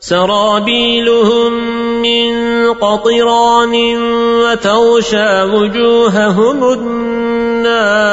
سرابيلهم من قطران وتغشى وجوههم النار.